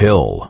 hill.